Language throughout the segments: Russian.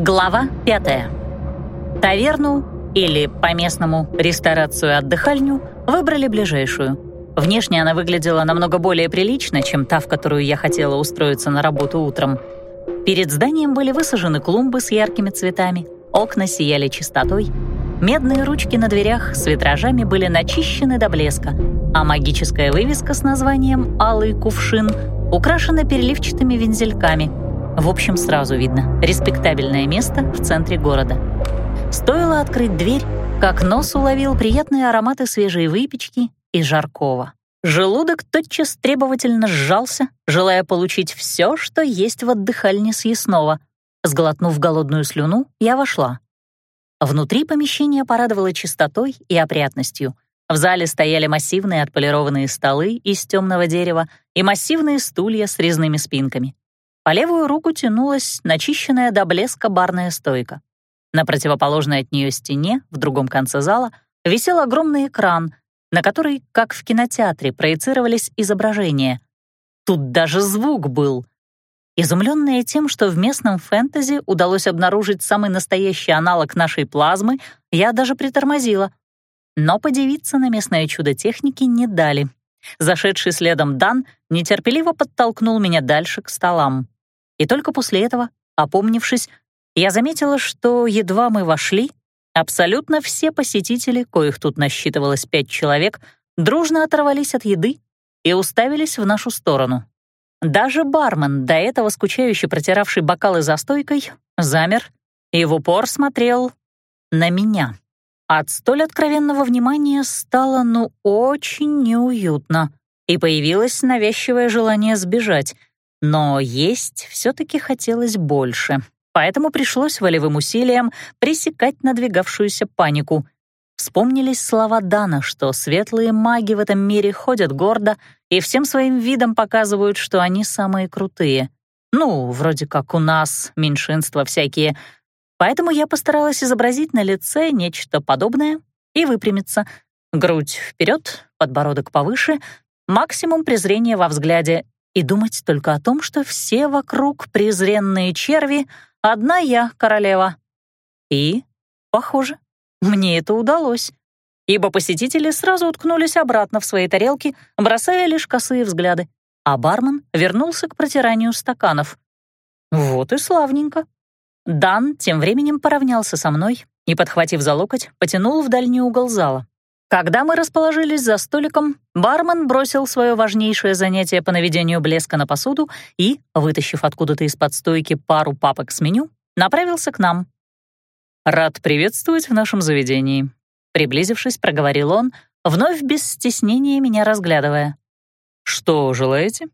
Глава пятая. Таверну, или по-местному ресторацию-отдыхальню, выбрали ближайшую. Внешне она выглядела намного более прилично, чем та, в которую я хотела устроиться на работу утром. Перед зданием были высажены клумбы с яркими цветами, окна сияли чистотой, медные ручки на дверях с витражами были начищены до блеска, а магическая вывеска с названием «Алый кувшин» украшена переливчатыми вензельками — в общем, сразу видно — респектабельное место в центре города. Стоило открыть дверь, как нос уловил приятные ароматы свежей выпечки и жаркого. Желудок тотчас требовательно сжался, желая получить все, что есть в отдыхальне съестного. Сглотнув голодную слюну, я вошла. Внутри помещение порадовало чистотой и опрятностью. В зале стояли массивные отполированные столы из темного дерева и массивные стулья с резными спинками. По левую руку тянулась начищенная до блеска барная стойка. На противоположной от нее стене, в другом конце зала, висел огромный экран, на который, как в кинотеатре, проецировались изображения. Тут даже звук был. Изумленная тем, что в местном фэнтези удалось обнаружить самый настоящий аналог нашей плазмы, я даже притормозила. Но подивиться на местное чудо техники не дали. Зашедший следом Дан нетерпеливо подтолкнул меня дальше к столам. И только после этого, опомнившись, я заметила, что едва мы вошли, абсолютно все посетители, коих тут насчитывалось пять человек, дружно оторвались от еды и уставились в нашу сторону. Даже бармен, до этого скучающе протиравший бокалы за стойкой, замер и в упор смотрел на меня. От столь откровенного внимания стало ну очень неуютно, и появилось навязчивое желание сбежать — но есть все-таки хотелось больше, поэтому пришлось волевым усилием пресекать надвигавшуюся панику. Вспомнились слова Дана, что светлые маги в этом мире ходят гордо и всем своим видом показывают, что они самые крутые. Ну, вроде как у нас меньшинства всякие. Поэтому я постаралась изобразить на лице нечто подобное и выпрямиться. Грудь вперед, подбородок повыше, максимум презрения во взгляде и думать только о том, что все вокруг презренные черви, одна я королева. И, похоже, мне это удалось, ибо посетители сразу уткнулись обратно в свои тарелки, бросая лишь косые взгляды, а бармен вернулся к протиранию стаканов. Вот и славненько. Дан тем временем поравнялся со мной и, подхватив за локоть, потянул в дальний угол зала. Когда мы расположились за столиком, бармен бросил свое важнейшее занятие по наведению блеска на посуду и, вытащив откуда-то из-под стойки пару папок с меню, направился к нам. «Рад приветствовать в нашем заведении», — приблизившись, проговорил он, вновь без стеснения меня разглядывая. «Что желаете?»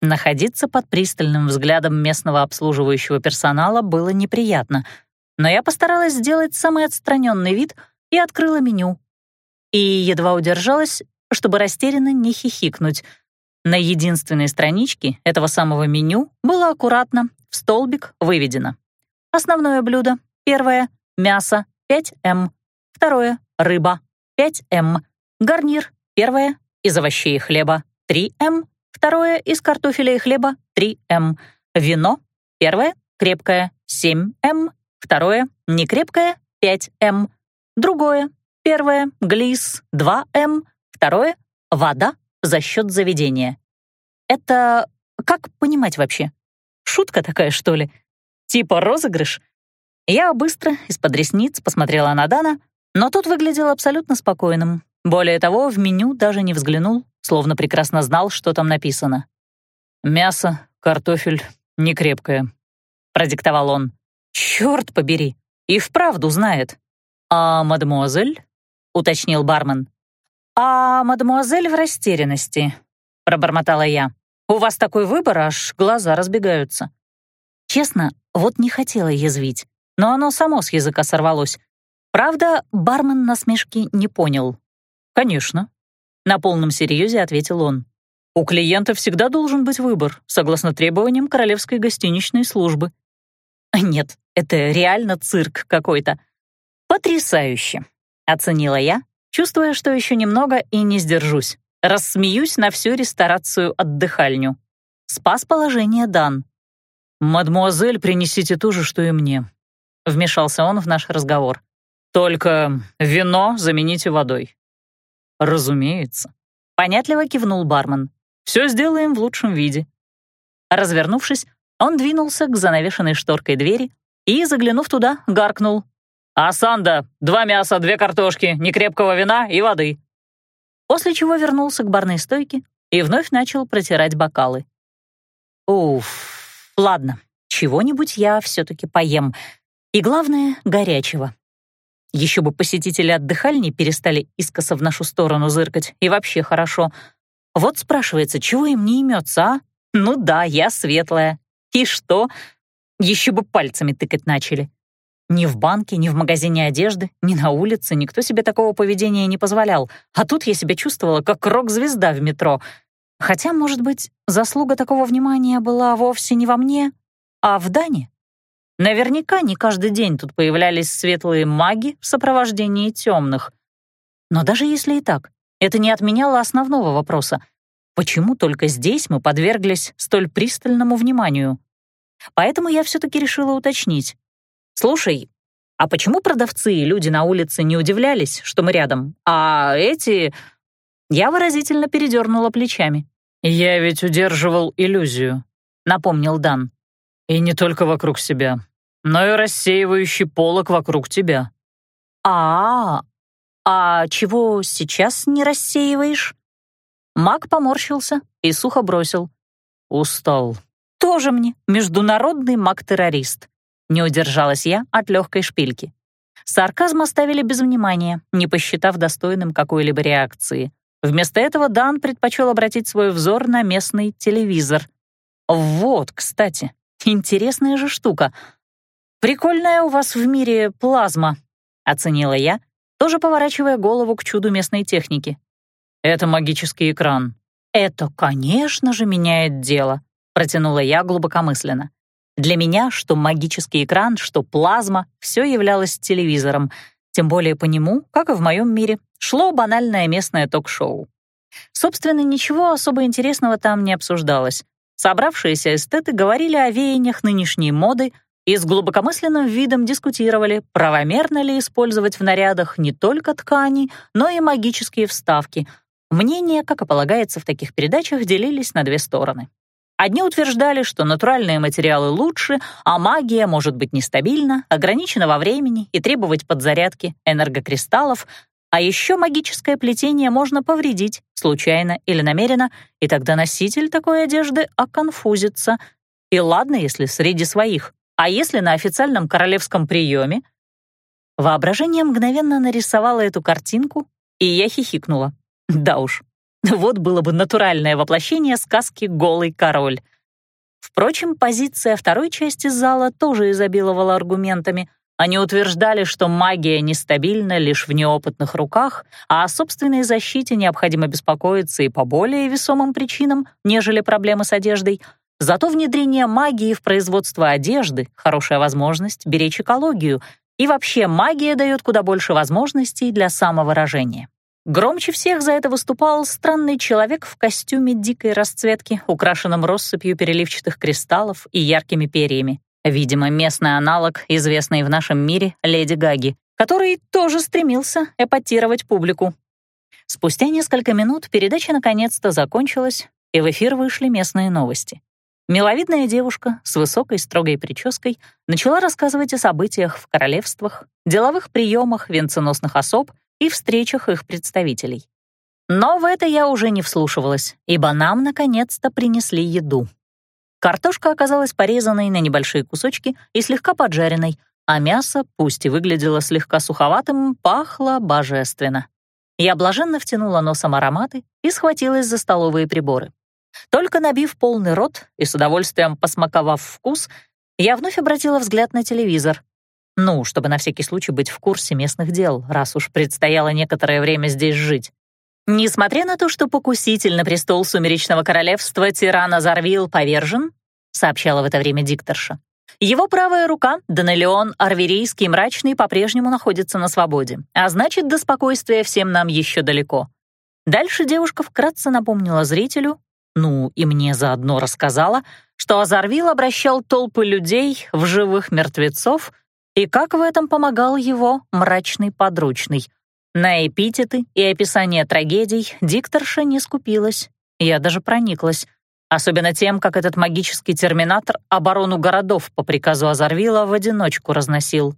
Находиться под пристальным взглядом местного обслуживающего персонала было неприятно, но я постаралась сделать самый отстраненный вид и открыла меню, и едва удержалась, чтобы растерянно не хихикнуть. На единственной страничке этого самого меню было аккуратно в столбик выведено. Основное блюдо. Первое — мясо, 5М. Второе — рыба, 5М. Гарнир. Первое — из овощей и хлеба, 3М. Второе — из картофеля и хлеба, 3М. Вино. Первое — крепкое, 7М. Второе — некрепкое, 5М. Другое Первое — глис, 2М. Второе — вода за счет заведения. Это как понимать вообще? Шутка такая, что ли? Типа розыгрыш? Я быстро из-под ресниц посмотрела на Дана, но тот выглядел абсолютно спокойным. Более того, в меню даже не взглянул, словно прекрасно знал, что там написано. «Мясо, картофель, некрепкое», — продиктовал он. «Чёрт побери, и вправду знает. А мадемуазель?» уточнил бармен. «А мадемуазель в растерянности», — пробормотала я. «У вас такой выбор, аж глаза разбегаются». Честно, вот не хотела язвить, но оно само с языка сорвалось. Правда, бармен насмешки не понял. «Конечно», — на полном серьезе ответил он. «У клиента всегда должен быть выбор, согласно требованиям королевской гостиничной службы». «Нет, это реально цирк какой-то. Потрясающе», Оценила я, чувствуя, что еще немного и не сдержусь. Рассмеюсь на всю ресторацию-отдыхальню. Спас положение Дан. «Мадмуазель, принесите то же, что и мне», — вмешался он в наш разговор. «Только вино замените водой». «Разумеется», — понятливо кивнул бармен. «Все сделаем в лучшем виде». Развернувшись, он двинулся к занавешенной шторкой двери и, заглянув туда, гаркнул. «Асанда, два мяса, две картошки, некрепкого вина и воды». После чего вернулся к барной стойке и вновь начал протирать бокалы. Уф, ладно, чего-нибудь я все-таки поем. И главное, горячего. Еще бы посетители отдыхальни перестали искоса в нашу сторону зыркать, и вообще хорошо. Вот спрашивается, чего им не имется, а? Ну да, я светлая. И что? Еще бы пальцами тыкать начали. Ни в банке, ни в магазине одежды, ни на улице никто себе такого поведения не позволял, а тут я себя чувствовала как рок-звезда в метро — Хотя, может быть, заслуга такого внимания была вовсе не во мне, а в Дане. Наверняка не каждый день тут появлялись светлые маги в сопровождении темных. Но даже если и так, это не отменяло основного вопроса. Почему только здесь мы подверглись столь пристальному вниманию? Поэтому я все-таки решила уточнить. «Слушай, а почему продавцы и люди на улице не удивлялись, что мы рядом, а эти я выразительно передернула плечами. «Я ведь удерживал иллюзию», — напомнил Дан. «И не только вокруг себя, но и рассеивающий полок вокруг тебя». «А, -а, а чего сейчас не рассеиваешь?» Маг поморщился и сухо бросил. «Устал». «Тоже мне международный маг-террорист». Не удержалась я от легкой шпильки. Сарказм оставили без внимания, не посчитав достойным какой-либо реакции. Вместо этого Дан предпочел обратить свой взор на местный телевизор. Вот, кстати, интересная же штука. «Прикольная у вас в мире плазма», — оценила я, тоже поворачивая голову к чуду местной техники. «Это магический экран». «Это, конечно же, меняет дело», — протянула я глубокомысленно. Для меня что магический экран, что плазма — все являлось телевизором — тем более по нему, как и в моем мире, шло банальное местное ток-шоу. Собственно, ничего особо интересного там не обсуждалось. Собравшиеся эстеты говорили о веяниях нынешней моды и с глубокомысленным видом дискутировали, правомерно ли использовать в нарядах не только ткани, но и магические вставки. Мнения, как и полагается в таких передачах, делились на две стороны. Одни утверждали, что натуральные материалы лучше, а магия может быть нестабильна, ограничена во времени и требовать подзарядки энергокристаллов, а еще магическое плетение можно повредить, случайно или намеренно, и тогда носитель такой одежды оконфузится. И ладно, если среди своих, а если на официальном королевском приеме? Воображение мгновенно нарисовало эту картинку, и я хихикнула. Да уж, вот было бы натуральное воплощение сказки «Голый король». Впрочем, позиция второй части зала тоже изобиловала аргументами. Они утверждали, что магия нестабильна лишь в неопытных руках, а о собственной защите необходимо беспокоиться и по более весомым причинам, нежели проблемы с одеждой. Зато внедрение магии в производство одежды — хорошая возможность беречь экологию, и вообще магия дает куда больше возможностей для самовыражения. Громче всех за это выступал странный человек в костюме дикой расцветки, украшенном россыпью переливчатых кристаллов и яркими перьями. Видимо, местный аналог, известный в нашем мире, Леди Гаги, который тоже стремился эпатировать публику. Спустя несколько минут передача наконец-то закончилась, и в эфир вышли местные новости. Миловидная девушка с высокой строгой прической начала рассказывать о событиях в королевствах, деловых приемах венценосных особ и встречах их представителей. Но в это я уже не вслушивалась, ибо нам наконец-то принесли еду. Картошка оказалась порезанной на небольшие кусочки и слегка поджаренной, а мясо, пусть и выглядело слегка суховатым, пахло божественно. Я блаженно втянула носом ароматы и схватилась за столовые приборы. Только набив полный рот и с удовольствием посмаковав вкус, я вновь обратила взгляд на телевизор, ну, чтобы на всякий случай быть в курсе местных дел, раз уж предстояло некоторое время здесь жить. Несмотря на то, что покуситель на престол Сумеречного Королевства тиран Азарвил повержен, сообщала в это время дикторша, его правая рука, Данелион Арверийский мрачный, по-прежнему находится на свободе, а значит, до спокойствия всем нам еще далеко. Дальше девушка вкратце напомнила зрителю, Ну, и мне заодно рассказала, что Азарвил обращал толпы людей в живых мертвецов и как в этом помогал его мрачный подручный. На эпитеты и описание трагедий дикторша не скупилась. Я даже прониклась. Особенно тем, как этот магический терминатор оборону городов по приказу Азарвила в одиночку разносил.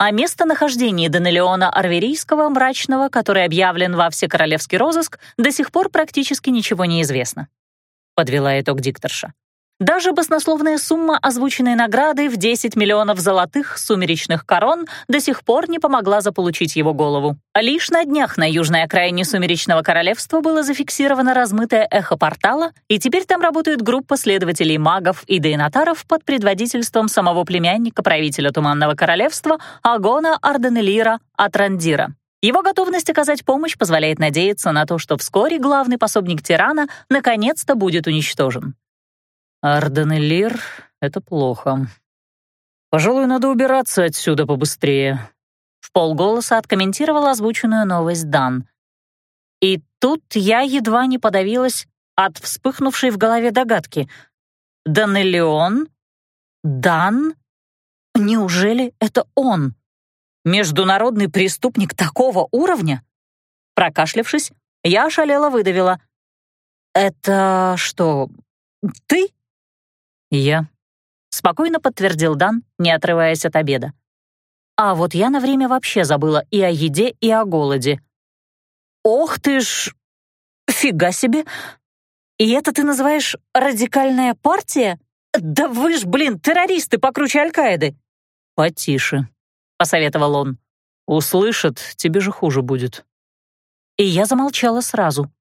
О местонахождении Данелиона Арверийского мрачного, который объявлен во всекоролевский розыск, до сих пор практически ничего не известно. Подвела итог дикторша. Даже баснословная сумма озвученной награды в 10 миллионов золотых сумеречных корон до сих пор не помогла заполучить его голову. Лишь на днях на южной окраине Сумеречного королевства было зафиксировано размытое эхо портала, и теперь там работает группа следователей магов и дейнатаров под предводительством самого племянника правителя Туманного королевства Агона Арденелира Атрандира. Его готовность оказать помощь позволяет надеяться на то, что вскоре главный пособник тирана наконец-то будет уничтожен. Арден и Лир — это плохо. Пожалуй, надо убираться отсюда побыстрее. В полголоса откомментировал озвученную новость Дан. И тут я едва не подавилась от вспыхнувшей в голове догадки. Данелион? Дан? Неужели это он? Международный преступник такого уровня? Прокашлявшись, я ошалела выдавила. «Это что, ты?» «Я», — спокойно подтвердил Дан, не отрываясь от обеда. А вот я на время вообще забыла и о еде, и о голоде. «Ох ты ж! Фига себе! И это ты называешь радикальная партия? Да вы ж, блин, террористы покруче Аль-Каиды!» «Потише», — посоветовал он. «Услышат, тебе же хуже будет». И я замолчала сразу.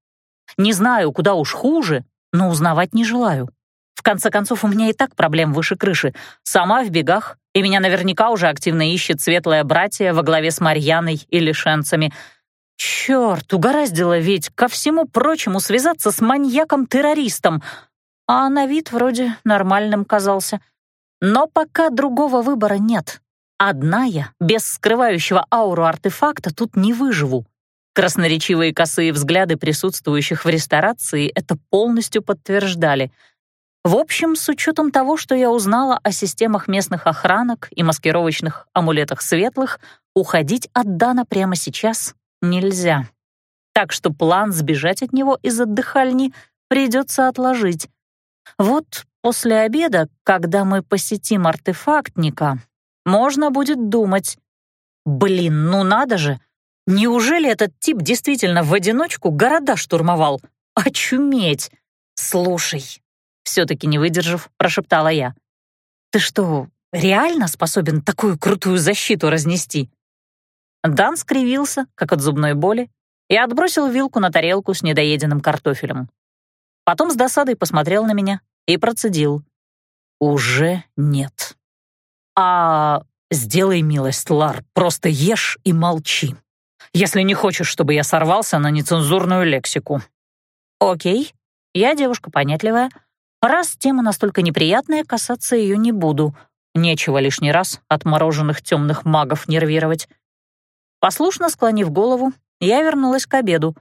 Не знаю, куда уж хуже, но узнавать не желаю. В конце концов, у меня и так проблем выше крыши. Сама в бегах, и меня наверняка уже активно ищет светлое братье во главе с Марьяной и лишенцами. Черт, угораздило ведь ко всему прочему связаться с маньяком-террористом. А на вид вроде нормальным казался. Но пока другого выбора нет. Одна я, без скрывающего ауру артефакта, тут не выживу. Красноречивые косые взгляды присутствующих в ресторации это полностью подтверждали — в общем, с учетом того, что я узнала о системах местных охранок и маскировочных амулетах светлых, уходить от Дана прямо сейчас нельзя. Так что план сбежать от него из отдыхальни придется отложить. Вот после обеда, когда мы посетим артефактника, можно будет думать. Блин, ну надо же! Неужели этот тип действительно в одиночку города штурмовал? Очуметь! Слушай, все-таки не выдержав, прошептала я. «Ты что, реально способен такую крутую защиту разнести?» Дан скривился, как от зубной боли, и отбросил вилку на тарелку с недоеденным картофелем. Потом с досадой посмотрел на меня и процедил. «Уже нет. А сделай милость, Лар, просто ешь и молчи, если не хочешь, чтобы я сорвался на нецензурную лексику». «Окей, я девушка понятливая, Раз тема настолько неприятная, касаться ее не буду. Нечего лишний раз отмороженных темных магов нервировать. Послушно склонив голову, я вернулась к обеду,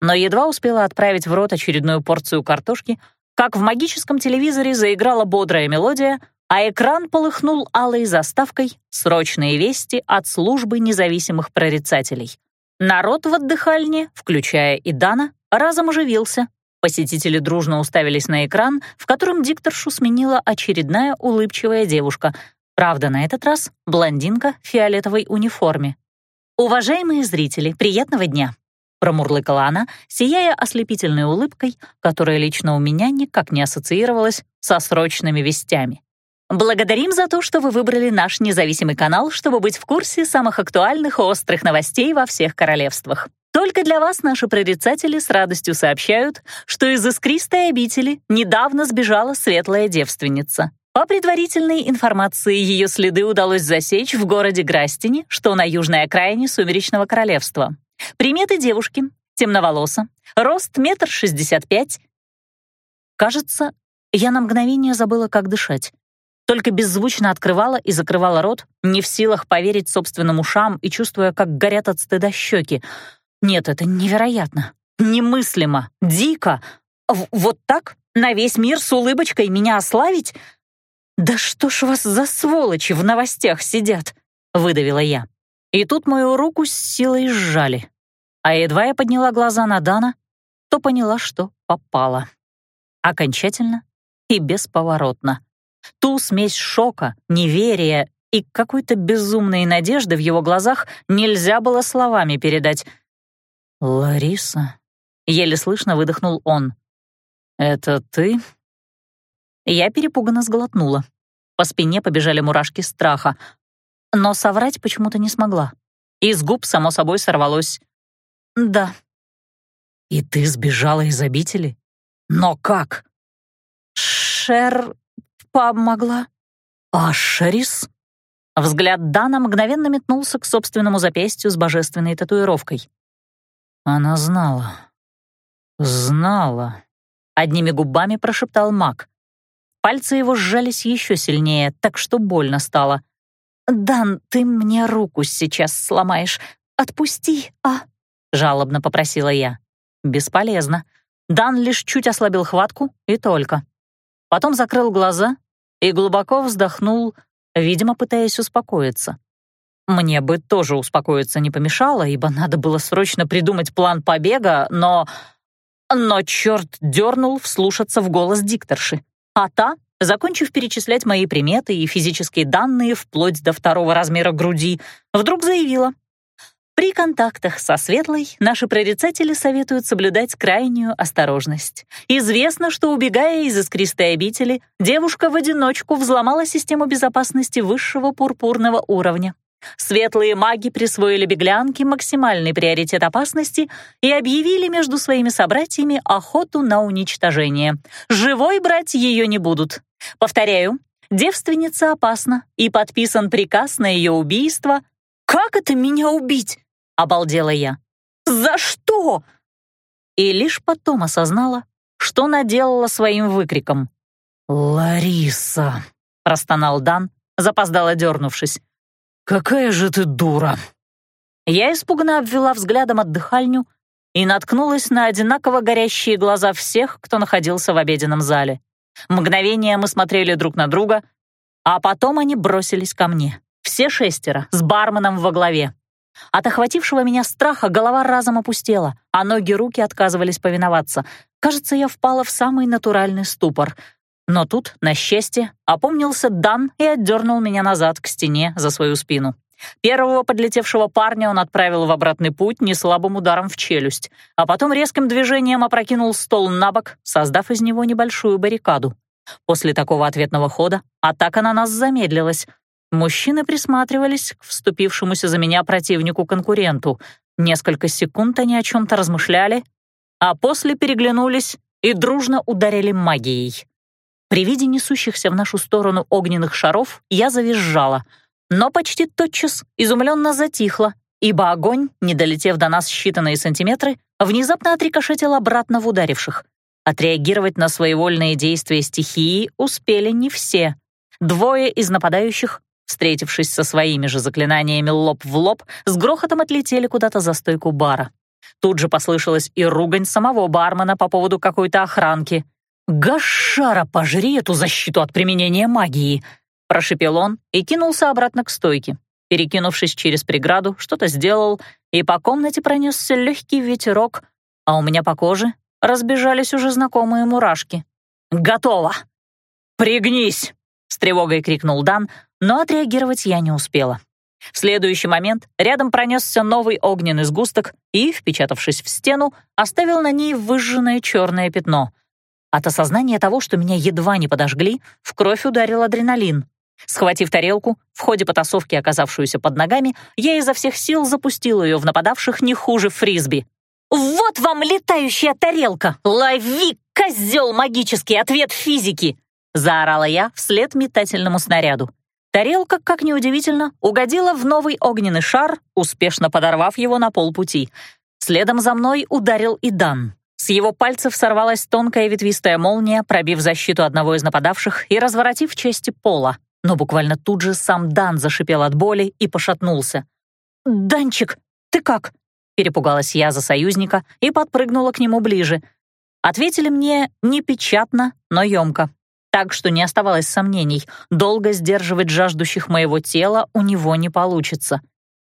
но едва успела отправить в рот очередную порцию картошки, как в магическом телевизоре заиграла бодрая мелодия, а экран полыхнул алой заставкой «Срочные вести от службы независимых прорицателей». Народ в отдыхальне, включая и Дана, разом оживился, Посетители дружно уставились на экран, в котором дикторшу сменила очередная улыбчивая девушка. Правда, на этот раз блондинка в фиолетовой униформе. «Уважаемые зрители, приятного дня!» промурлыкала она, сияя ослепительной улыбкой, которая лично у меня никак не ассоциировалась со срочными вестями. Благодарим за то, что вы выбрали наш независимый канал, чтобы быть в курсе самых актуальных и острых новостей во всех королевствах. Только для вас наши прорицатели с радостью сообщают, что из искристой обители недавно сбежала светлая девственница. По предварительной информации, ее следы удалось засечь в городе Грастине, что на южной окраине Сумеречного Королевства. Приметы девушки — темноволоса, рост метр шестьдесят пять. Кажется, я на мгновение забыла, как дышать. Только беззвучно открывала и закрывала рот, не в силах поверить собственным ушам и чувствуя, как горят от стыда щеки — нет, это невероятно, немыслимо, дико. вот так? На весь мир с улыбочкой меня ославить? Да что ж вас за сволочи в новостях сидят?» — выдавила я. И тут мою руку с силой сжали. А едва я подняла глаза на Дана, то поняла, что попала. Окончательно и бесповоротно. Ту смесь шока, неверия и какой-то безумной надежды в его глазах нельзя было словами передать. «Лариса», — еле слышно выдохнул он. «Это ты?» Я перепуганно сглотнула. По спине побежали мурашки страха, но соврать почему-то не смогла. Из губ, само собой, сорвалось «Да». «И ты сбежала из обители? Но как?» «Шер помогла». «А Шерис?» Взгляд Дана мгновенно метнулся к собственному запястью с божественной татуировкой. Она знала. Знала. Одними губами прошептал маг. Пальцы его сжались еще сильнее, так что больно стало. «Дан, ты мне руку сейчас сломаешь. Отпусти, а?» — жалобно попросила я. «Бесполезно. Дан лишь чуть ослабил хватку, и только. Потом закрыл глаза и глубоко вздохнул, видимо, пытаясь успокоиться. Мне бы тоже успокоиться не помешало, ибо надо было срочно придумать план побега, но... Но черт дернул вслушаться в голос дикторши. А та, закончив перечислять мои приметы и физические данные вплоть до второго размера груди, вдруг заявила. При контактах со светлой наши прорицатели советуют соблюдать крайнюю осторожность. Известно, что, убегая из искристой обители, девушка в одиночку взломала систему безопасности высшего пурпурного уровня. Светлые маги присвоили беглянке максимальный приоритет опасности и объявили между своими собратьями охоту на уничтожение. Живой брать ее не будут. Повторяю, девственница опасна, и подписан приказ на ее убийство. «Как это меня убить?» обалдела я. «За что?» И лишь потом осознала, что наделала своим выкриком. «Лариса!» — простонал Дан, запоздало дернувшись. «Какая же ты дура!» Я испуганно обвела взглядом отдыхальню и наткнулась на одинаково горящие глаза всех, кто находился в обеденном зале. Мгновение мы смотрели друг на друга, а потом они бросились ко мне. Все шестеро, с барменом во главе. От охватившего меня страха голова разом опустела, а ноги и руки отказывались повиноваться. Кажется, я впала в самый натуральный ступор. Но тут, на счастье, опомнился Дан и отдернул меня назад к стене за свою спину. Первого подлетевшего парня он отправил в обратный путь неслабым ударом в челюсть, а потом резким движением опрокинул стол на бок, создав из него небольшую баррикаду. После такого ответного хода атака на нас замедлилась, Мужчины присматривались к вступившемуся за меня противнику-конкуренту. Несколько секунд они о чем-то размышляли, а после переглянулись и дружно ударили магией. При виде несущихся в нашу сторону огненных шаров я завизжала, но почти тотчас изумленно затихла, ибо огонь, не долетев до нас считанные сантиметры, внезапно отрикошетил обратно в ударивших. Отреагировать на своевольные действия стихии успели не все. Двое из нападающих встретившись со своими же заклинаниями лоб в лоб, с грохотом отлетели куда-то за стойку бара. Тут же послышалась и ругань самого бармена по поводу какой-то охранки. «Гашара, пожри эту защиту от применения магии!» Прошипел он и кинулся обратно к стойке. Перекинувшись через преграду, что-то сделал, и по комнате пронесся легкий ветерок, а у меня по коже разбежались уже знакомые мурашки. «Готово! Пригнись!» — с тревогой крикнул Дан, но отреагировать я не успела. В следующий момент рядом пронесся новый огненный сгусток и, впечатавшись в стену, оставил на ней выжженное черное пятно. От осознания того, что меня едва не подожгли, в кровь ударил адреналин. Схватив тарелку, в ходе потасовки, оказавшуюся под ногами, я изо всех сил запустил ее в нападавших не хуже фрисби. «Вот вам летающая тарелка! Лови, козел магический, ответ физики!» — заорала я вслед метательному снаряду. Тарелка, как ни удивительно, угодила в новый огненный шар, успешно подорвав его на полпути. Следом за мной ударил и Дан. С его пальцев сорвалась тонкая ветвистая молния, пробив защиту одного из нападавших и разворотив части пола. Но буквально тут же сам Дан зашипел от боли и пошатнулся. «Данчик, ты как?» — перепугалась я за союзника и подпрыгнула к нему ближе. Ответили мне непечатно, но емко. Так что не оставалось сомнений, долго сдерживать жаждущих моего тела у него не получится.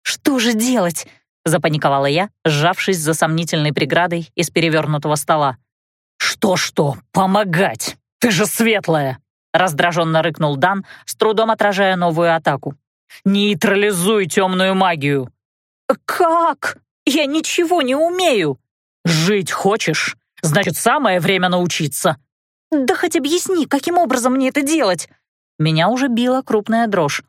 «Что же делать?» — запаниковала я, сжавшись за сомнительной преградой из перевернутого стола. «Что-что, помогать? Ты же светлая!» — раздраженно рыкнул Дан, с трудом отражая новую атаку. «Нейтрализуй темную магию!» «Как? Я ничего не умею!» «Жить хочешь? Значит, самое время научиться!» «Да хоть объясни, каким образом мне это делать?» Меня уже била крупная дрожь.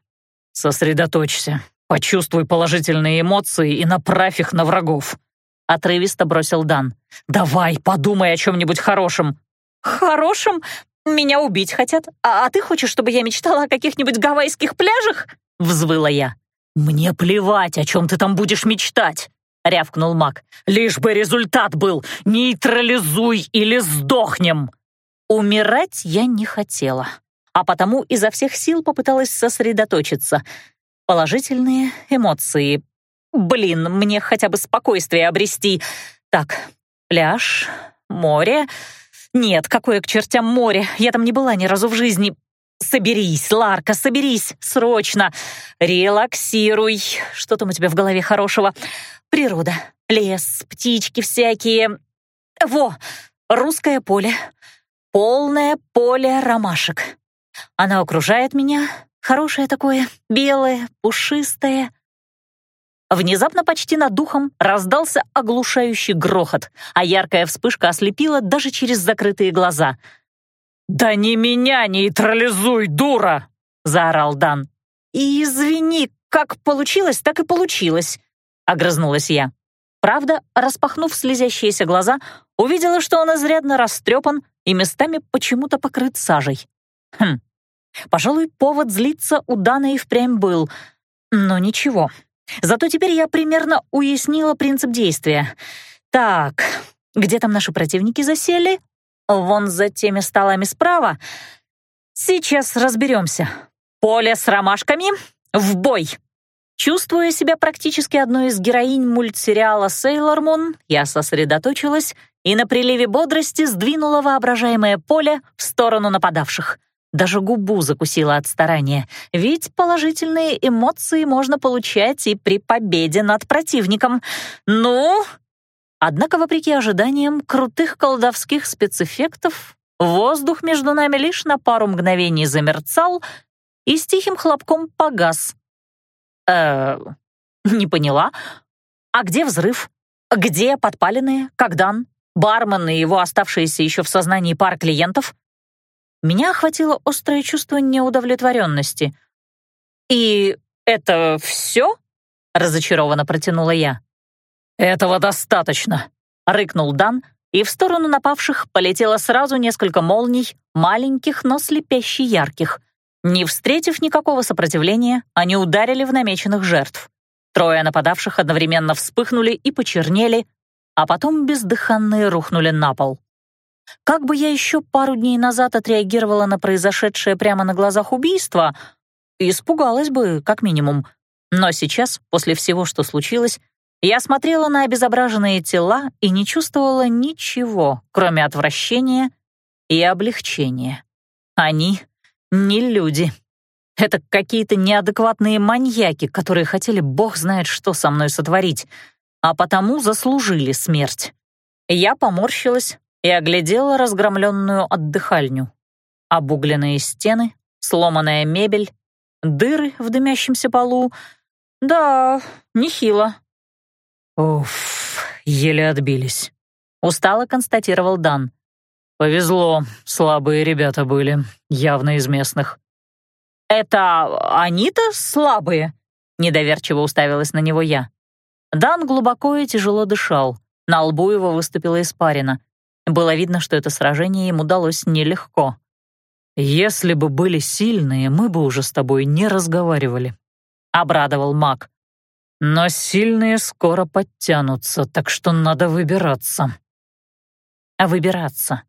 «Сосредоточься, почувствуй положительные эмоции и направь их на врагов», — отрывисто бросил Дан. «Давай, подумай о чем-нибудь хорошем». «Хорошем? Меня убить хотят, а, а ты хочешь, чтобы я мечтала о каких-нибудь гавайских пляжах?» — взвыла я. «Мне плевать, о чем ты там будешь мечтать», — рявкнул маг. «Лишь бы результат был. Нейтрализуй или сдохнем». Умирать я не хотела, а потому изо всех сил попыталась сосредоточиться. Положительные эмоции. Блин, мне хотя бы спокойствие обрести. Так, пляж, море. Нет, какое к чертям море? Я там не была ни разу в жизни. Соберись, Ларка, соберись, срочно. Релаксируй. Что там у тебя в голове хорошего? Природа, лес, птички всякие. Во, русское поле полное поле ромашек. Она окружает меня, хорошее такое, белое, пушистое. Внезапно почти над духом раздался оглушающий грохот, а яркая вспышка ослепила даже через закрытые глаза. «Да не меня нейтрализуй, дура!» — заорал Дан. «Извини, как получилось, так и получилось», — огрызнулась я. Правда, распахнув слезящиеся глаза, увидела, что он изрядно растрепан и местами почему-то покрыт сажей. Хм, пожалуй, повод злиться у Дана и впрямь был. Но ничего. Зато теперь я примерно уяснила принцип действия. Так, где там наши противники засели? Вон за теми столами справа. Сейчас разберемся. Поле с ромашками в бой. Чувствуя себя практически одной из героинь мультсериала «Сейлор Мун», я сосредоточилась и на приливе бодрости сдвинула воображаемое поле в сторону нападавших. Даже губу закусила от старания, ведь положительные эмоции можно получать и при победе над противником. Ну? Однако, вопреки ожиданиям крутых колдовских спецэффектов, воздух между нами лишь на пару мгновений замерцал и с тихим хлопком погас, э не поняла. А где взрыв? Где подпаленные? Когдан? Бармен и его оставшиеся еще в сознании пара клиентов? Меня охватило острое чувство неудовлетворенности. «И это все?» — разочарованно протянула я. «Этого достаточно», — рыкнул Дан, и в сторону напавших полетело сразу несколько молний, маленьких, но слепяще ярких. Не встретив никакого сопротивления, они ударили в намеченных жертв. Трое нападавших одновременно вспыхнули и почернели, а потом бездыханные рухнули на пол. Как бы я еще пару дней назад отреагировала на произошедшее прямо на глазах убийство, испугалась бы, как минимум. Но сейчас, после всего, что случилось, я смотрела на обезображенные тела и не чувствовала ничего, кроме отвращения и облегчения. Они не люди. Это какие-то неадекватные маньяки, которые хотели бог знает что со мной сотворить, а потому заслужили смерть. Я поморщилась и оглядела разгромленную отдыхальню. Обугленные стены, сломанная мебель, дыры в дымящемся полу. Да, нехило. «Уф, еле отбились», — устало констатировал Дан. «Повезло, слабые ребята были, явно из местных». «Это они-то слабые?» — недоверчиво уставилась на него я. Дан глубоко и тяжело дышал. На лбу его выступила испарина. Было видно, что это сражение ему далось нелегко. «Если бы были сильные, мы бы уже с тобой не разговаривали», — обрадовал маг. «Но сильные скоро подтянутся, так что надо выбираться». «А выбираться?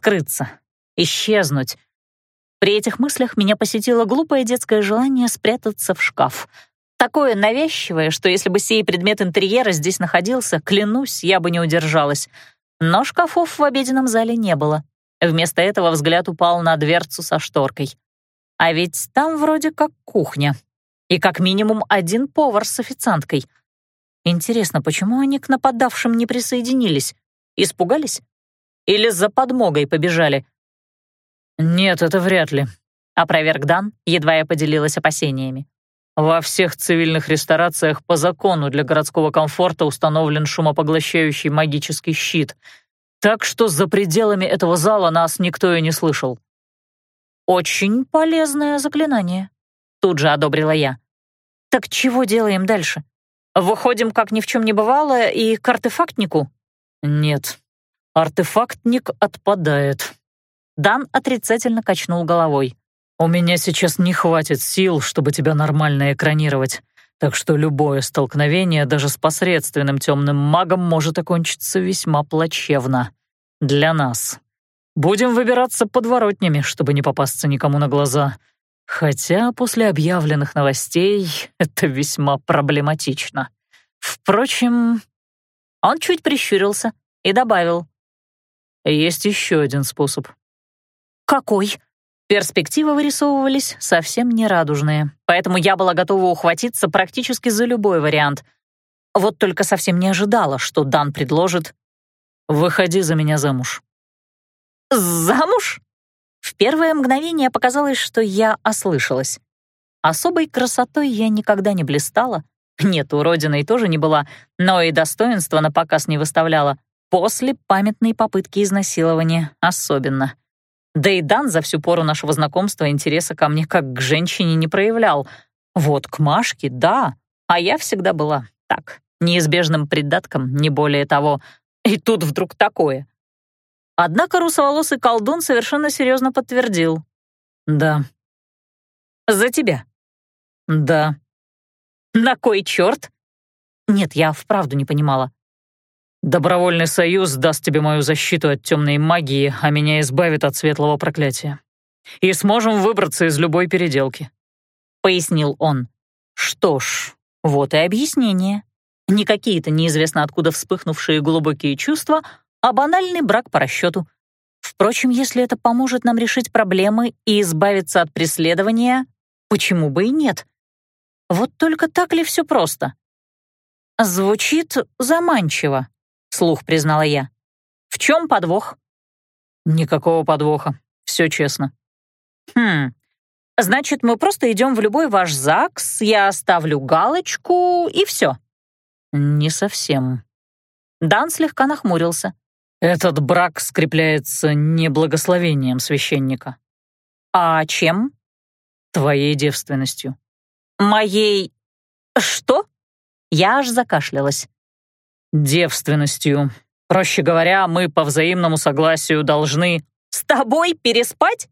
скрыться, исчезнуть. При этих мыслях меня посетило глупое детское желание спрятаться в шкаф. Такое навязчивое, что если бы сей предмет интерьера здесь находился, клянусь, я бы не удержалась. Но шкафов в обеденном зале не было. Вместо этого взгляд упал на дверцу со шторкой. А ведь там вроде как кухня. И как минимум один повар с официанткой. Интересно, почему они к нападавшим не присоединились? Испугались? Или за подмогой побежали? «Нет, это вряд ли», — опроверг Дан, едва я поделилась опасениями. «Во всех цивильных ресторациях по закону для городского комфорта установлен шумопоглощающий магический щит, так что за пределами этого зала нас никто и не слышал». «Очень полезное заклинание», — тут же одобрила я. «Так чего делаем дальше? Выходим, как ни в чем не бывало, и к артефактнику?» «Нет, артефактник отпадает», Дан отрицательно качнул головой. «У меня сейчас не хватит сил, чтобы тебя нормально экранировать, так что любое столкновение даже с посредственным темным магом может окончиться весьма плачевно. Для нас. Будем выбираться подворотнями, чтобы не попасться никому на глаза. Хотя после объявленных новостей это весьма проблематично. Впрочем...» Он чуть прищурился и добавил. «Есть еще один способ». «Какой?» Перспективы вырисовывались совсем нерадужные, поэтому я была готова ухватиться практически за любой вариант. Вот только совсем не ожидала, что Дан предложит «Выходи за меня замуж». «Замуж?» В первое мгновение показалось, что я ослышалась. Особой красотой я никогда не блистала. Нет, уродиной тоже не была, но и достоинства на показ не выставляла. После памятной попытки изнасилования особенно. Да и Дан за всю пору нашего знакомства интереса ко мне как к женщине не проявлял. Вот к Машке — да, а я всегда была так, неизбежным придатком, не более того. И тут вдруг такое. Однако русоволосый колдун совершенно серьезно подтвердил. «Да». «За тебя?» «Да». «На кой черт?» Нет, я вправду не понимала. Добровольный союз даст тебе мою защиту от темной магии, а меня избавит от светлого проклятия. И сможем выбраться из любой переделки», — пояснил он. «Что ж, вот и объяснение. Не какие-то неизвестно откуда вспыхнувшие глубокие чувства, а банальный брак по расчету. Впрочем, если это поможет нам решить проблемы и избавиться от преследования, почему бы и нет? Вот только так ли все просто? Звучит заманчиво. — слух признала я. «В чем подвох?» «Никакого подвоха. Все честно». «Хм. Значит, мы просто идем в любой ваш ЗАГС, я ставлю галочку, и все». «Не совсем». Дан слегка нахмурился. «Этот брак скрепляется не благословением священника». «А чем?» «Твоей девственностью». «Моей... что?» Я аж закашлялась девственностью. Проще говоря, мы по взаимному согласию должны... «С тобой переспать?»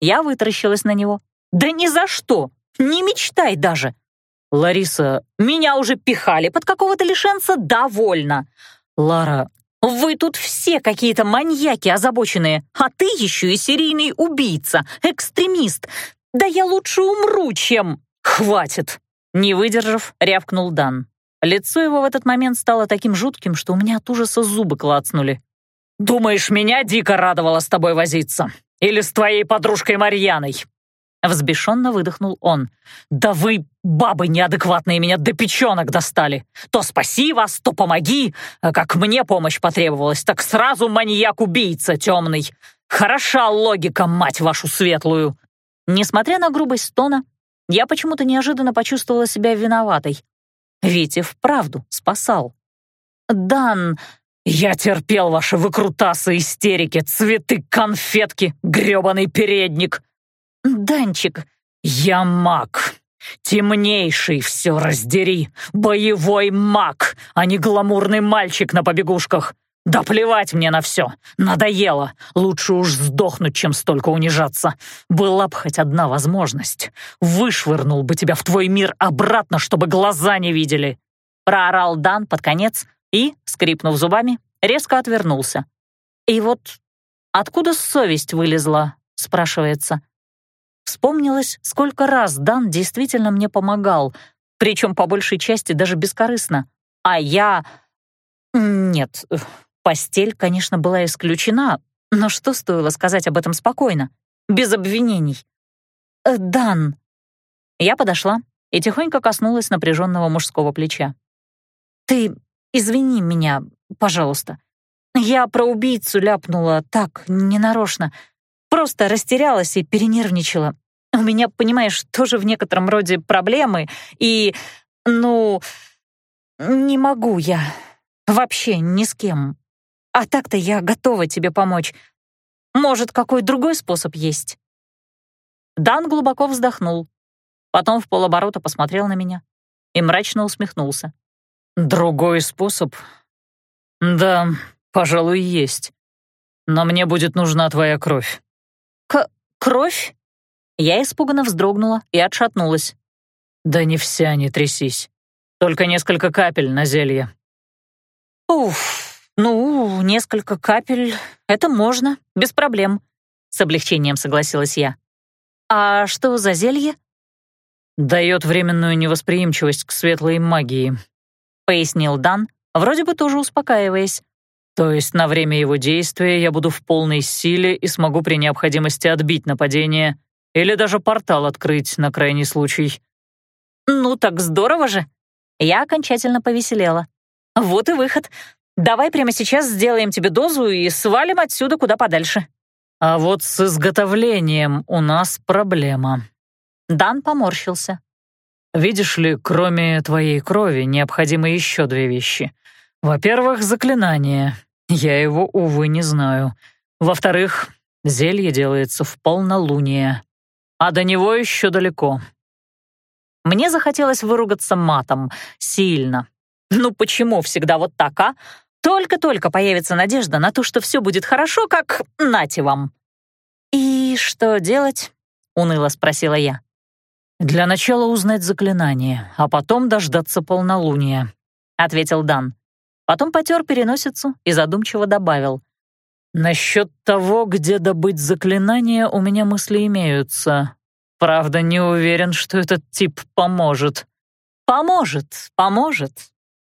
Я вытаращилась на него. «Да ни за что! Не мечтай даже!» «Лариса, меня уже пихали под какого-то лишенца довольно!» «Лара, вы тут все какие-то маньяки озабоченные, а ты еще и серийный убийца, экстремист. Да я лучше умру, чем...» «Хватит!» Не выдержав, рявкнул Дан. Лицо его в этот момент стало таким жутким, что у меня от ужаса зубы клацнули. «Думаешь, меня дико радовало с тобой возиться? Или с твоей подружкой Марьяной?» Взбешенно выдохнул он. «Да вы, бабы неадекватные, меня до печенок достали! То спаси вас, то помоги! А как мне помощь потребовалась, так сразу маньяк-убийца темный! Хороша логика, мать вашу светлую!» Несмотря на грубость тона, я почему-то неожиданно почувствовала себя виноватой. Ведь вправду спасал. «Дан, я терпел ваши выкрутасы, истерики, цветы, конфетки, грёбаный передник!» «Данчик!» «Я маг, темнейший, все раздери, боевой маг, а не гламурный мальчик на побегушках. Да плевать мне на все, надоело. Лучше уж сдохнуть, чем столько унижаться. Была бы хоть одна возможность. Вышвырнул бы тебя в твой мир обратно, чтобы глаза не видели. Проорал Дан под конец и, скрипнув зубами, резко отвернулся. И вот откуда совесть вылезла, спрашивается. Вспомнилось, сколько раз Дан действительно мне помогал, причем по большей части даже бескорыстно. А я... Нет, Постель, конечно, была исключена, но что стоило сказать об этом спокойно, без обвинений? «Э, «Дан». Я подошла и тихонько коснулась напряженного мужского плеча. «Ты извини меня, пожалуйста. Я про убийцу ляпнула так, ненарочно. Просто растерялась и перенервничала. У меня, понимаешь, тоже в некотором роде проблемы, и, ну, не могу я вообще ни с кем. А так-то я готова тебе помочь. Может, какой другой способ есть?» Дан глубоко вздохнул, потом в полоборота посмотрел на меня и мрачно усмехнулся. «Другой способ? Да, пожалуй, есть. Но мне будет нужна твоя кровь». К кровь?» Я испуганно вздрогнула и отшатнулась. «Да не вся, не трясись. Только несколько капель на зелье». «Уф, ну, несколько капель — это можно, без проблем», — с облегчением согласилась я. «А что за зелье?» «Дает временную невосприимчивость к светлой магии», — пояснил Дан, вроде бы тоже успокаиваясь. «То есть на время его действия я буду в полной силе и смогу при необходимости отбить нападение или даже портал открыть на крайний случай». «Ну так здорово же!» Я окончательно повеселела. «Вот и выход. Давай прямо сейчас сделаем тебе дозу и свалим отсюда куда подальше». «А вот с изготовлением у нас проблема». Дан поморщился. «Видишь ли, кроме твоей крови необходимы еще две вещи. Во-первых, заклинание. Я его, увы, не знаю. Во-вторых, зелье делается в полнолуние. А до него еще далеко». Мне захотелось выругаться матом. Сильно. Ну почему всегда вот так, а? Только-только появится надежда на то, что все будет хорошо, как нате вам. «И что делать?» — уныло спросила я. «Для начала узнать заклинание, а потом дождаться полнолуния», — ответил Дан. Потом потер переносицу и задумчиво добавил. «Насчет того, где добыть заклинание, у меня мысли имеются. Правда, не уверен, что этот тип поможет». «Поможет, поможет»,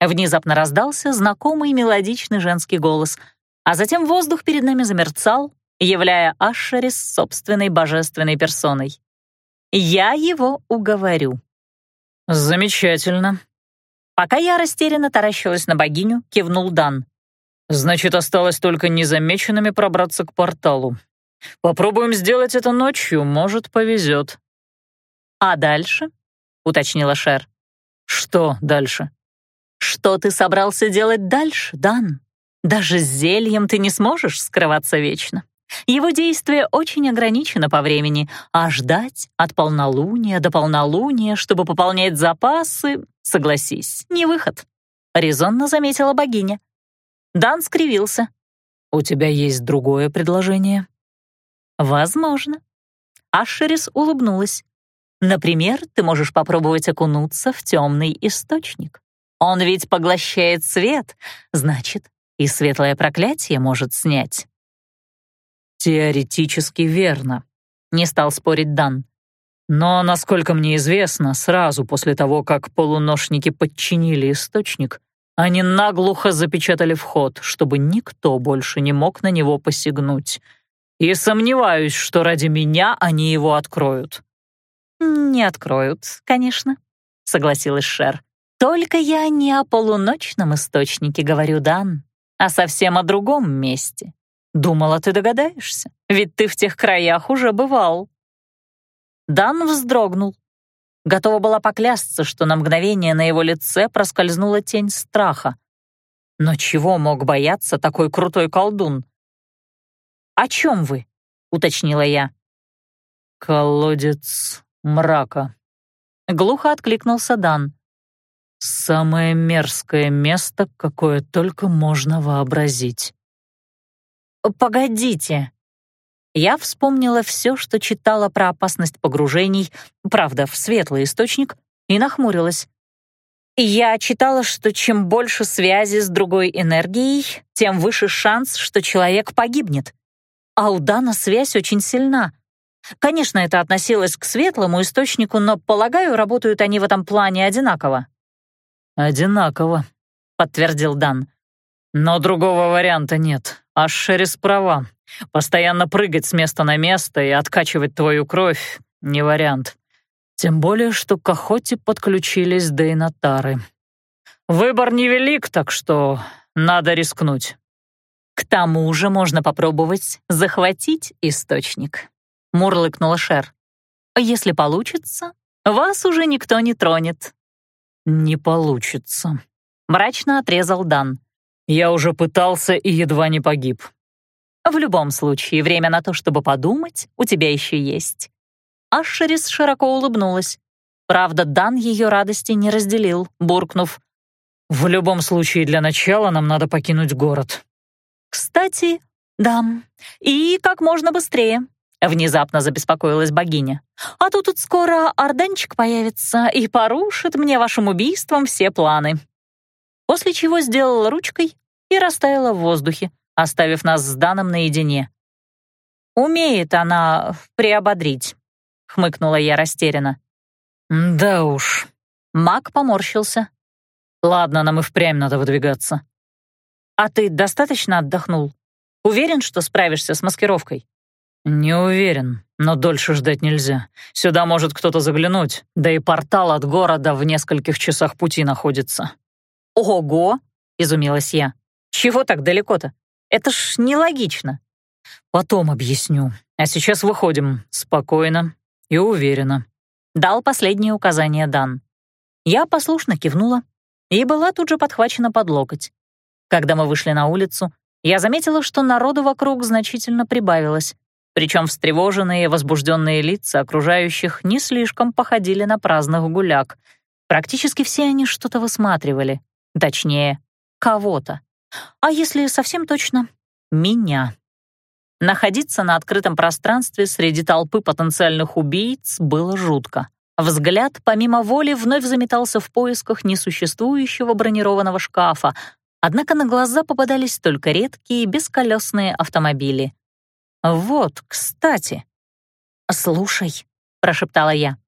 Внезапно раздался знакомый мелодичный женский голос, а затем воздух перед нами замерцал, являя Ашерис собственной божественной персоной. Я его уговорю. «Замечательно». Пока я растерянно таращилась на богиню, кивнул Дан. «Значит, осталось только незамеченными пробраться к порталу. Попробуем сделать это ночью, может, повезет». «А дальше?» — уточнила Шер. «Что дальше?» Что ты собрался делать дальше, Дан? Даже с зельем ты не сможешь скрываться вечно. Его действие очень ограничено по времени, а ждать от полнолуния до полнолуния, чтобы пополнять запасы, согласись, не выход», — резонно заметила богиня. Дан скривился. «У тебя есть другое предложение?» «Возможно». Ашерис улыбнулась. «Например, ты можешь попробовать окунуться в темный источник. Он ведь поглощает свет, значит, и светлое проклятие может снять. Теоретически верно, не стал спорить Дан. Но, насколько мне известно, сразу после того, как полуношники подчинили источник, они наглухо запечатали вход, чтобы никто больше не мог на него посягнуть. И сомневаюсь, что ради меня они его откроют. «Не откроют, конечно», — согласилась Шер. Только я не о полуночном источнике говорю, Дан, а совсем о другом месте. Думала, ты догадаешься, ведь ты в тех краях уже бывал. Дан вздрогнул. Готова была поклясться, что на мгновение на его лице проскользнула тень страха. Но чего мог бояться такой крутой колдун? «О чем вы?» — уточнила я. «Колодец мрака», — глухо откликнулся Дан. Самое мерзкое место, какое только можно вообразить. «Погодите!» Я вспомнила все, что читала про опасность погружений, правда, в светлый источник, и нахмурилась. Я читала, что чем больше связи с другой энергией, тем выше шанс, что человек погибнет. А у Дана связь очень сильна. Конечно, это относилось к светлому источнику, но, полагаю, работают они в этом плане одинаково. «Одинаково», — подтвердил Дан. Но другого варианта нет. Аж Шерис права. Постоянно прыгать с места на место и откачивать твою кровь — не вариант. Тем более, что к охоте подключились дейнатары. Выбор невелик, так что надо рискнуть. К тому же можно попробовать захватить источник, мурлыкнула Шер. Если получится, вас уже никто не тронет. Не получится, мрачно отрезал Дан. Я уже пытался и едва не погиб. В любом случае, время на то, чтобы подумать, у тебя еще есть. Ашерис широко улыбнулась. Правда, Дан ее радости не разделил, буркнув. «В любом случае, для начала нам надо покинуть город». «Кстати, да, и как можно быстрее», — внезапно забеспокоилась богиня. «А то тут скоро орданчик появится и порушит мне вашим убийством все планы». После чего сделала ручкой и растаяла в воздухе, оставив нас с Даном наедине. «Умеет она приободрить», — хмыкнула я растерянно. «Да уж». Маг поморщился. «Ладно, нам и впрямь надо выдвигаться». «А ты достаточно отдохнул? Уверен, что справишься с маскировкой?» «Не уверен, но дольше ждать нельзя. Сюда может кто-то заглянуть, да и портал от города в нескольких часах пути находится». «Ого!» — изумилась я. «Чего так далеко-то? Это ж нелогично». «Потом объясню. А сейчас выходим. Спокойно и уверенно», — дал последнее указание Дан. Я послушно кивнула и была тут же подхвачена под локоть. Когда мы вышли на улицу, я заметила, что народу вокруг значительно прибавилось, причем встревоженные и возбужденные лица окружающих не слишком походили на праздных гуляк. Практически все они что-то высматривали, точнее, кого-то. А если совсем точно, меня. Находиться на открытом пространстве среди толпы потенциальных убийц было жутко. Взгляд, помимо воли, вновь заметался в поисках несуществующего бронированного шкафа, однако на глаза попадались только редкие бесколесные автомобили. «Вот, кстати». «Слушай», — прошептала я,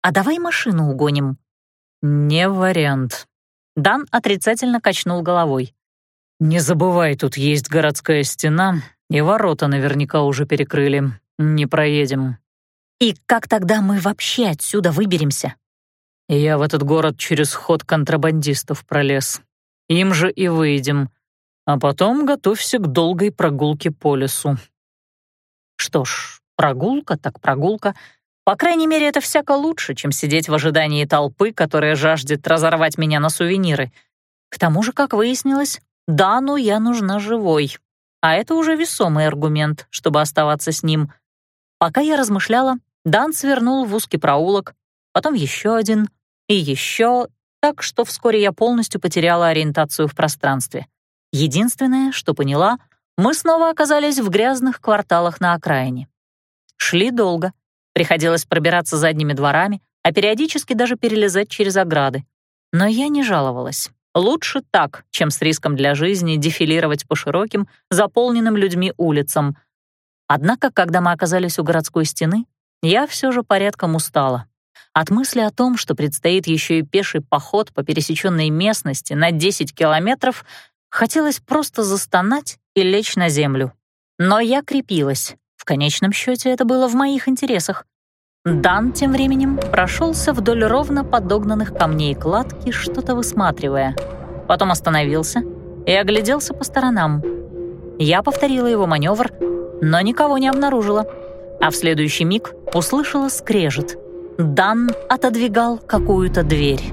«а давай машину угоним». «Не вариант». Дан отрицательно качнул головой. «Не забывай, тут есть городская стена, и ворота наверняка уже перекрыли. Не проедем». «И как тогда мы вообще отсюда выберемся?» «Я в этот город через ход контрабандистов пролез. Им же и выйдем. А потом готовься к долгой прогулке по лесу». Что ж, прогулка так прогулка. По крайней мере, это всяко лучше, чем сидеть в ожидании толпы, которая жаждет разорвать меня на сувениры. К тому же, как выяснилось, Дану я нужна живой. А это уже весомый аргумент, чтобы оставаться с ним. Пока я размышляла, Дан свернул в узкий проулок, потом еще один и еще, так что вскоре я полностью потеряла ориентацию в пространстве. Единственное, что поняла, мы снова оказались в грязных кварталах на окраине. Шли долго, приходилось пробираться задними дворами, а периодически даже перелезать через ограды. Но я не жаловалась. Лучше так, чем с риском для жизни дефилировать по широким, заполненным людьми улицам. Однако, когда мы оказались у городской стены, я все же порядком устала. От мысли о том, что предстоит еще и пеший поход по пересеченной местности на 10 километров, хотелось просто застонать и лечь на землю. Но я крепилась. В конечном счете это было в моих интересах. Дан тем временем прошелся вдоль ровно подогнанных камней кладки, что-то высматривая. Потом остановился и огляделся по сторонам. Я повторила его маневр, но никого не обнаружила. А в следующий миг услышала скрежет. Дан отодвигал какую-то дверь.